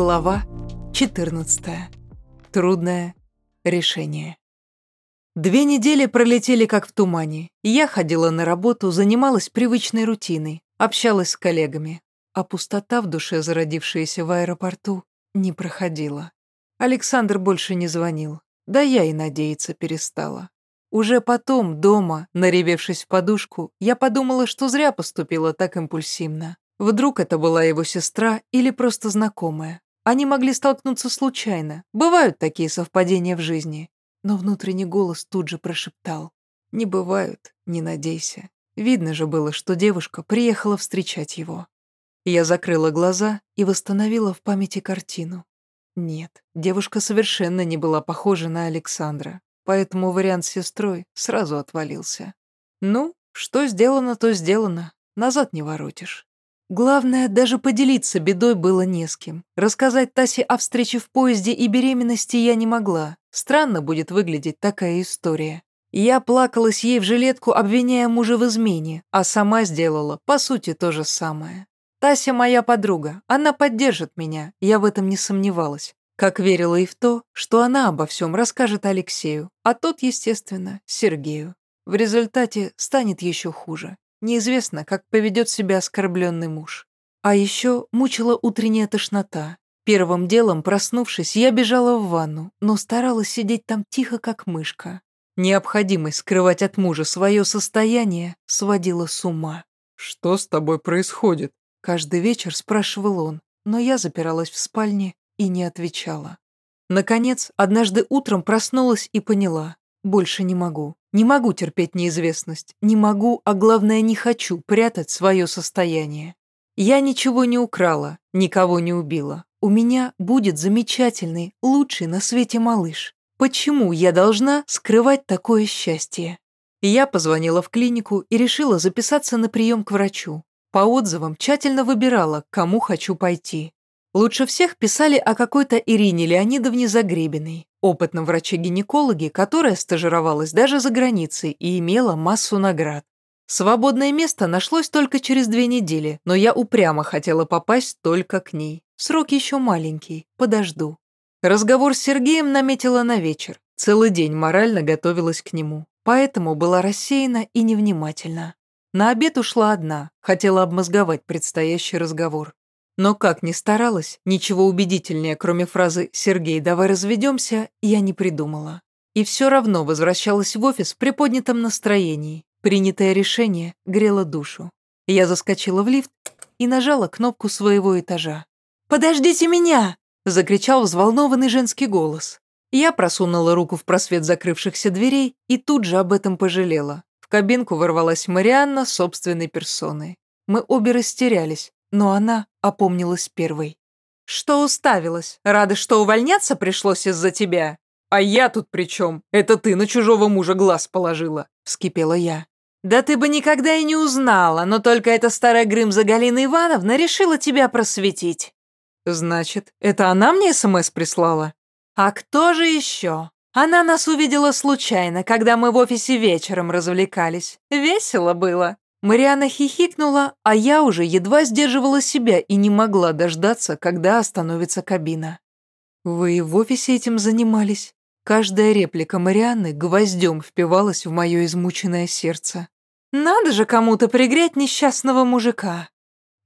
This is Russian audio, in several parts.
Глава 14. Трудное решение. Две недели пролетели как в тумане. Я ходила на работу, занималась привычной рутиной, общалась с коллегами. А пустота в душе, зародившаяся в аэропорту, не проходила. Александр больше не звонил. Да я и надеяться перестала. Уже потом, дома, наревевшись в подушку, я подумала, что зря поступила так импульсивно. Вдруг это была его сестра или просто знакомая. Они могли столкнуться случайно. Бывают такие совпадения в жизни. Но внутренний голос тут же прошептал. «Не бывают, не надейся». Видно же было, что девушка приехала встречать его. Я закрыла глаза и восстановила в памяти картину. Нет, девушка совершенно не была похожа на Александра, поэтому вариант с сестрой сразу отвалился. Ну, что сделано, то сделано, назад не воротишь. Главное, даже поделиться бедой было не с кем. Рассказать Тасе о встрече в поезде и беременности я не могла. Странно будет выглядеть такая история. Я плакалась ей в жилетку, обвиняя мужа в измене, а сама сделала, по сути, то же самое. Тася моя подруга, она поддержит меня, я в этом не сомневалась. Как верила и в то, что она обо всем расскажет Алексею, а тот, естественно, Сергею. В результате станет еще хуже. Неизвестно, как поведет себя оскорбленный муж. А еще мучила утренняя тошнота. Первым делом, проснувшись, я бежала в ванну, но старалась сидеть там тихо, как мышка. Необходимость скрывать от мужа свое состояние сводила с ума. «Что с тобой происходит?» Каждый вечер спрашивал он, но я запиралась в спальне и не отвечала. Наконец, однажды утром проснулась и поняла, больше не могу. Не могу терпеть неизвестность. Не могу, а главное, не хочу прятать свое состояние. Я ничего не украла, никого не убила. У меня будет замечательный, лучший на свете малыш. Почему я должна скрывать такое счастье? Я позвонила в клинику и решила записаться на прием к врачу. По отзывам тщательно выбирала, к кому хочу пойти. Лучше всех писали о какой-то Ирине Леонидовне Загребиной, опытном враче-гинекологе, которая стажировалась даже за границей и имела массу наград. Свободное место нашлось только через две недели, но я упрямо хотела попасть только к ней. Срок еще маленький, подожду. Разговор с Сергеем наметила на вечер. Целый день морально готовилась к нему, поэтому была рассеяна и невнимательна. На обед ушла одна, хотела обмозговать предстоящий разговор. Но как ни старалась, ничего убедительнее, кроме фразы «Сергей, давай разведемся», я не придумала. И все равно возвращалась в офис в приподнятом настроении. Принятое решение грело душу. Я заскочила в лифт и нажала кнопку своего этажа. «Подождите меня!» – закричал взволнованный женский голос. Я просунула руку в просвет закрывшихся дверей и тут же об этом пожалела. В кабинку ворвалась Марианна собственной персоной. Мы обе растерялись, но она опомнилась первой. «Что уставилась? Рада, что увольняться пришлось из-за тебя?» «А я тут при чем? Это ты на чужого мужа глаз положила», — вскипела я. «Да ты бы никогда и не узнала, но только эта старая Грымза Галина Ивановна решила тебя просветить». «Значит, это она мне СМС прислала?» «А кто же еще? Она нас увидела случайно, когда мы в офисе вечером развлекались. Весело было. Мариана хихикнула, а я уже едва сдерживала себя и не могла дождаться, когда остановится кабина. «Вы в офисе этим занимались?» Каждая реплика Марианны гвоздем впивалась в мое измученное сердце. «Надо же кому-то пригреть несчастного мужика!»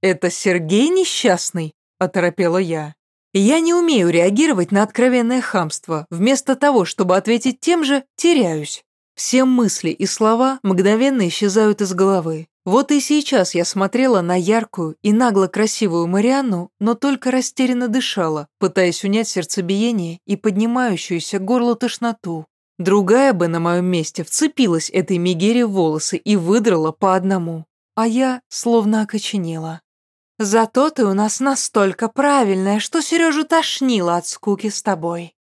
«Это Сергей несчастный?» – оторопела я. «Я не умею реагировать на откровенное хамство. Вместо того, чтобы ответить тем же, теряюсь. Все мысли и слова мгновенно исчезают из головы. Вот и сейчас я смотрела на яркую и нагло красивую Марианну, но только растерянно дышала, пытаясь унять сердцебиение и поднимающуюся горло тошноту. Другая бы на моем месте вцепилась этой Мегере в волосы и выдрала по одному. А я словно окоченела. «Зато ты у нас настолько правильная, что Сережу тошнило от скуки с тобой».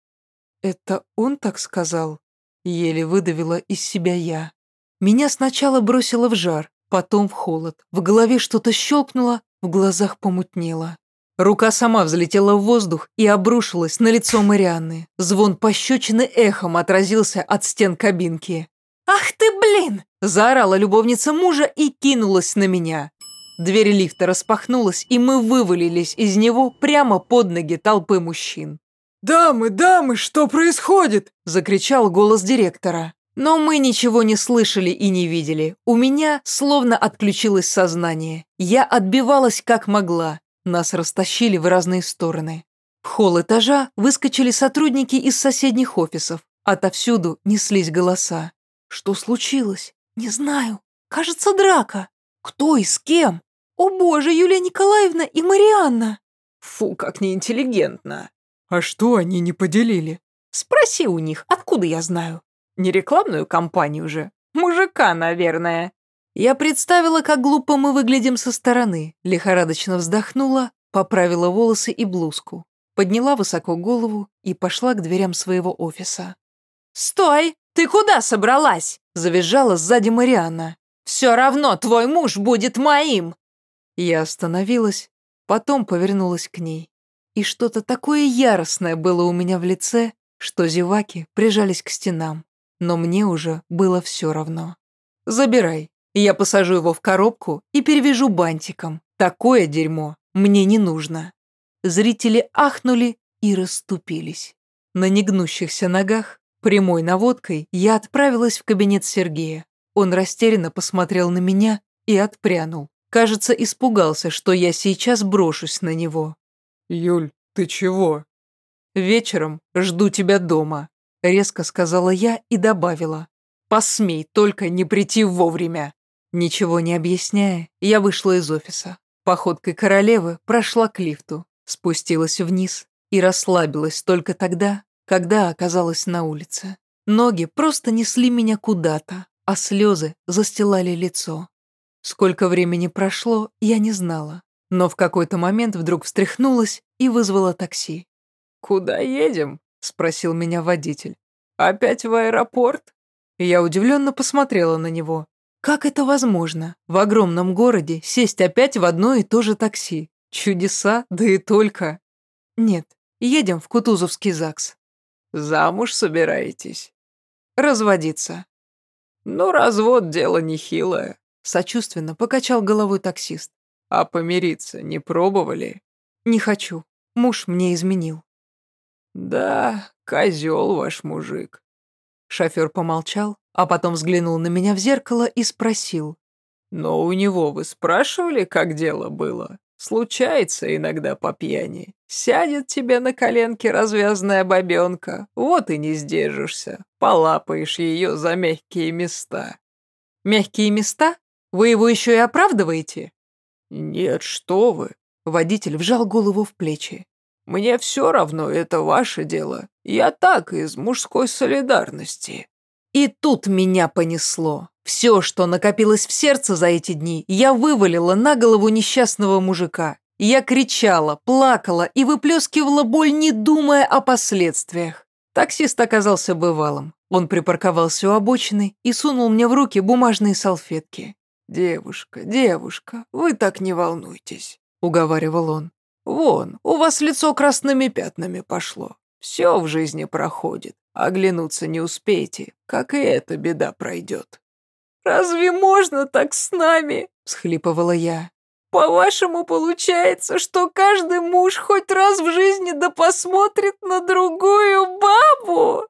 «Это он так сказал?» Еле выдавила из себя я. Меня сначала бросило в жар, потом в холод. В голове что-то щелкнуло, в глазах помутнело. Рука сама взлетела в воздух и обрушилась на лицо Марианны. Звон пощечины эхом отразился от стен кабинки. «Ах ты, блин!» – заорала любовница мужа и кинулась на меня. Дверь лифта распахнулась, и мы вывалились из него прямо под ноги толпы мужчин. «Дамы, дамы, что происходит?» – закричал голос директора. Но мы ничего не слышали и не видели. У меня словно отключилось сознание. Я отбивалась как могла. Нас растащили в разные стороны. В холл этажа выскочили сотрудники из соседних офисов. Отовсюду неслись голоса. Что случилось? Не знаю. Кажется, драка. Кто и с кем? «О боже, Юлия Николаевна и Марианна!» «Фу, как неинтеллигентно!» «А что они не поделили?» «Спроси у них, откуда я знаю?» «Не рекламную кампанию же. Мужика, наверное». Я представила, как глупо мы выглядим со стороны, лихорадочно вздохнула, поправила волосы и блузку, подняла высоко голову и пошла к дверям своего офиса. «Стой! Ты куда собралась?» – завизжала сзади Марианна. «Все равно твой муж будет моим!» Я остановилась, потом повернулась к ней. И что-то такое яростное было у меня в лице, что зеваки прижались к стенам. Но мне уже было все равно. «Забирай. Я посажу его в коробку и перевяжу бантиком. Такое дерьмо мне не нужно». Зрители ахнули и расступились. На негнущихся ногах, прямой наводкой, я отправилась в кабинет Сергея. Он растерянно посмотрел на меня и отпрянул. Кажется, испугался, что я сейчас брошусь на него. «Юль, ты чего?» «Вечером жду тебя дома», — резко сказала я и добавила. «Посмей только не прийти вовремя». Ничего не объясняя, я вышла из офиса. Походкой королевы прошла к лифту, спустилась вниз и расслабилась только тогда, когда оказалась на улице. Ноги просто несли меня куда-то, а слезы застилали лицо. Сколько времени прошло, я не знала, но в какой-то момент вдруг встряхнулась и вызвала такси. «Куда едем?» – спросил меня водитель. «Опять в аэропорт?» Я удивленно посмотрела на него. Как это возможно? В огромном городе сесть опять в одно и то же такси? Чудеса, да и только. Нет, едем в Кутузовский ЗАГС. Замуж собираетесь? Разводиться. Ну, развод дело нехилое. Сочувственно покачал головой таксист. «А помириться не пробовали?» «Не хочу. Муж мне изменил». «Да, козел ваш мужик». Шофер помолчал, а потом взглянул на меня в зеркало и спросил. «Но у него вы спрашивали, как дело было? Случается иногда по пьяни. Сядет тебе на коленки развязная бабенка, вот и не сдержишься, полапаешь ее за мягкие места». «Мягкие места?» Вы его еще и оправдываете?» «Нет, что вы!» Водитель вжал голову в плечи. «Мне все равно, это ваше дело. Я так, из мужской солидарности». И тут меня понесло. Все, что накопилось в сердце за эти дни, я вывалила на голову несчастного мужика. Я кричала, плакала и выплескивала боль, не думая о последствиях. Таксист оказался бывалым. Он припарковался у обочины и сунул мне в руки бумажные салфетки. «Девушка, девушка, вы так не волнуйтесь», — уговаривал он. «Вон, у вас лицо красными пятнами пошло. Все в жизни проходит. Оглянуться не успеете, как и эта беда пройдет». «Разве можно так с нами?» — всхлипывала я. «По-вашему, получается, что каждый муж хоть раз в жизни да посмотрит на другую бабу?»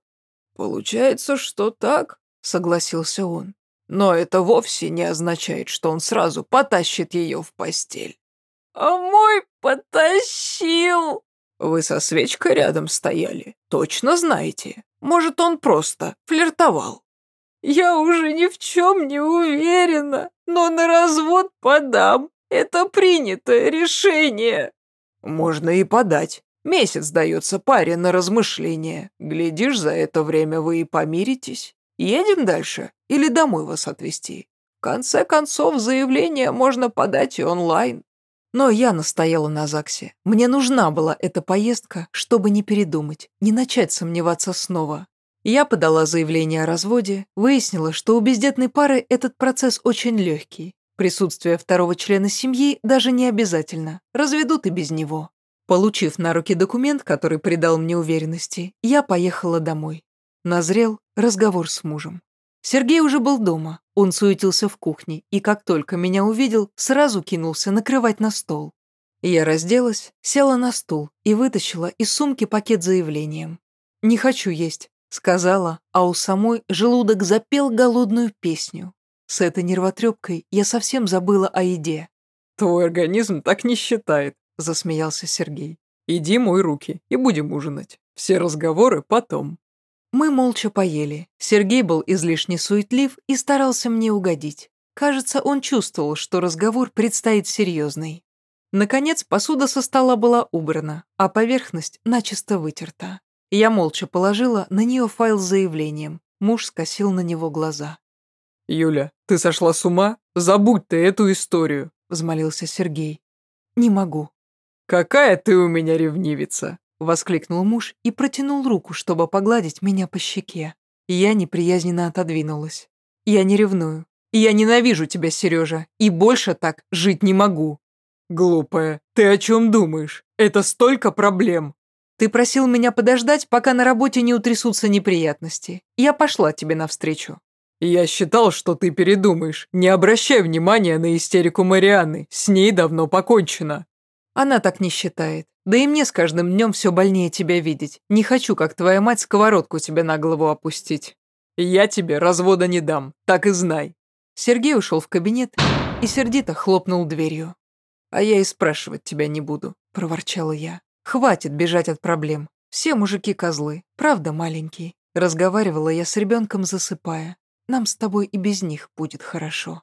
«Получается, что так», — согласился он. Но это вовсе не означает, что он сразу потащит ее в постель. «А мой потащил!» Вы со свечкой рядом стояли, точно знаете. Может, он просто флиртовал. Я уже ни в чем не уверена, но на развод подам. Это принятое решение. Можно и подать. Месяц дается паре на размышление. Глядишь, за это время вы и помиритесь. Едем дальше или домой вас отвезти? В конце концов, заявление можно подать и онлайн. Но я настояла на ЗАГСе. Мне нужна была эта поездка, чтобы не передумать, не начать сомневаться снова. Я подала заявление о разводе, выяснила, что у бездетной пары этот процесс очень легкий. Присутствие второго члена семьи даже не обязательно, разведут и без него. Получив на руки документ, который придал мне уверенности, я поехала домой. Назрел разговор с мужем. Сергей уже был дома, он суетился в кухне, и как только меня увидел, сразу кинулся накрывать на стол. Я разделась, села на стул и вытащила из сумки пакет с заявлением. «Не хочу есть», — сказала, а у самой желудок запел голодную песню. С этой нервотрепкой я совсем забыла о еде. «Твой организм так не считает», — засмеялся Сергей. «Иди мой руки и будем ужинать. Все разговоры потом». Мы молча поели. Сергей был излишне суетлив и старался мне угодить. Кажется, он чувствовал, что разговор предстоит серьезный. Наконец, посуда со стола была убрана, а поверхность начисто вытерта. Я молча положила на нее файл с заявлением. Муж скосил на него глаза. «Юля, ты сошла с ума? Забудь ты эту историю», — взмолился Сергей. «Не могу». «Какая ты у меня ревнивица!» Воскликнул муж и протянул руку, чтобы погладить меня по щеке. Я неприязненно отодвинулась. «Я не ревную. Я ненавижу тебя, Сережа, и больше так жить не могу». «Глупая, ты о чем думаешь? Это столько проблем!» «Ты просил меня подождать, пока на работе не утрясутся неприятности. Я пошла тебе навстречу». «Я считал, что ты передумаешь. Не обращай внимания на истерику Марианны. С ней давно покончено». Она так не считает. Да и мне с каждым днем все больнее тебя видеть. Не хочу, как твоя мать, сковородку тебе на голову опустить. Я тебе развода не дам, так и знай. Сергей ушел в кабинет и сердито хлопнул дверью. А я и спрашивать тебя не буду, проворчала я. Хватит бежать от проблем. Все мужики козлы, правда маленький. Разговаривала я с ребенком, засыпая. Нам с тобой и без них будет хорошо.